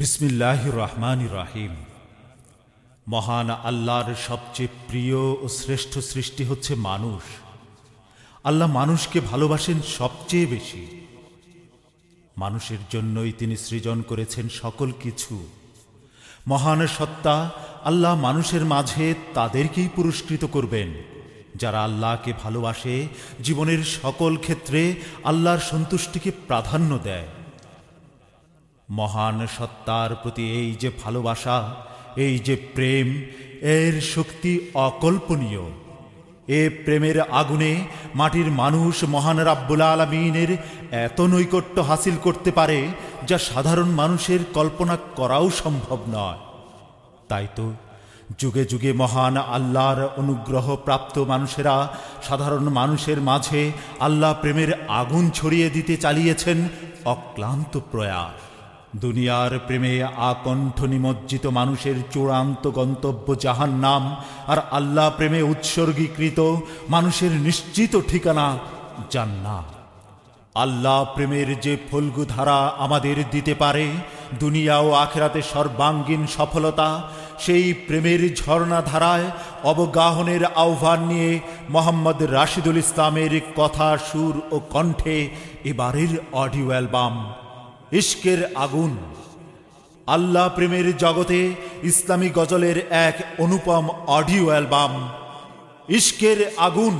বিসমিল্লাহ রহমান রাহিম মহান আল্লাহর সবচেয়ে প্রিয় ও শ্রেষ্ঠ সৃষ্টি হচ্ছে মানুষ। আল্লাহ মানুষকে ভালোবাসেন সবচেয়ে বেশি। মানুষের জন্যই তিনি সৃজন করেছেন সকল কিছু। মহান সত্তা আল্লাহ মানুষের মাঝে তাদেরকেই পুরস্কৃত করবেন। যারা আল্লাহকে ভালোবাসে, জীবনের সকল ক্ষেত্রে আল্লাহর সন্তুষ্টিকে প্রাধান্য দেয়। মহান সত্তার প্রতি এই যে ভালোবাসা, এই যে প্রেম, এর শক্তি অকল্পনীয়। এ প্রেমের আগুনে মাটির মানুষ মহান রাব্বুল আলমিনের এত নৈকট্য হাসিল করতে পারে যা সাধারণ মানুষের কল্পনা করাও সম্ভব নয়। তাই তো যুগে যুগে মহান আল্লাহর অনুগ্রহ প্রাপ্ত মানুষেরা সাধারণ মানুষের মাঝে আল্লাহ প্রেমের আগুন ছড়িয়ে দিতে চালিয়েছেন অক্লান্ত প্রয়াস। দুনিয়ার প্রেমে আকণ্ঠ নিমজ্জিত মানুষের চূড়ান্ত গন্তব্য জাহান নাম আর আল্লাহ প্রেমে উৎসর্গীকৃত মানুষের নিশ্চিত ঠিকানা জান্নাত। আল্লাহ প্রেমের যে ফল্গু ধারা আমাদের দিতে পারে, দুনিয়া ও আখেরাতে সর্বাঙ্গীন সফলতা, সেই প্রেমের ঝর্ণা ধারায় অবগাহনের আহ্বান নিয়ে মোহাম্মদ রাশিদুল ইসলামের কথা সুর ও কণ্ঠে এবারের অডিও অ্যালবাম ইশকের আগুন। আল্লাহ প্রেমের জগতে ইসলামী গজলের এক অনুপম অডিও অ্যালবাম ইশকের আগুন।